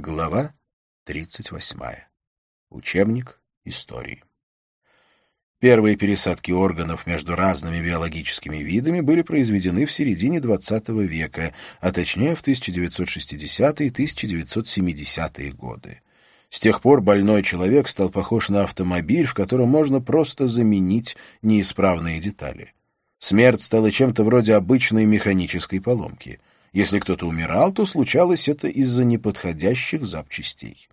Глава 38. Учебник истории. Первые пересадки органов между разными биологическими видами были произведены в середине XX века, а точнее в 1960-е и 1970-е годы. С тех пор больной человек стал похож на автомобиль, в котором можно просто заменить неисправные детали. Смерть стала чем-то вроде обычной механической поломки. Если кто-то умирал, то случалось это из-за неподходящих запчастей.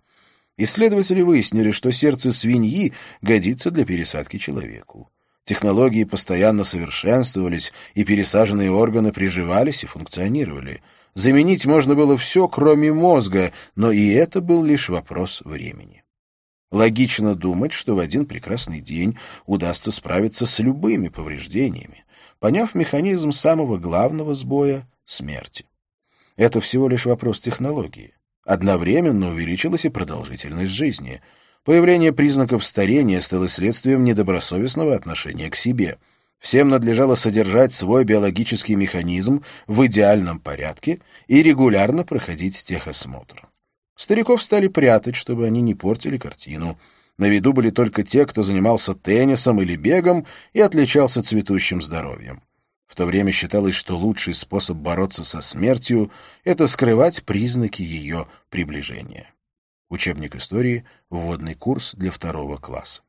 Исследователи выяснили, что сердце свиньи годится для пересадки человеку. Технологии постоянно совершенствовались, и пересаженные органы приживались и функционировали. Заменить можно было все, кроме мозга, но и это был лишь вопрос времени. Логично думать, что в один прекрасный день удастся справиться с любыми повреждениями, поняв механизм самого главного сбоя — смерти. Это всего лишь вопрос технологии. Одновременно увеличилась и продолжительность жизни. Появление признаков старения стало следствием недобросовестного отношения к себе. Всем надлежало содержать свой биологический механизм в идеальном порядке и регулярно проходить техосмотр. Стариков стали прятать, чтобы они не портили картину. На виду были только те, кто занимался теннисом или бегом и отличался цветущим здоровьем. В то время считалось, что лучший способ бороться со смертью — это скрывать признаки ее приближения. Учебник истории, вводный курс для второго класса.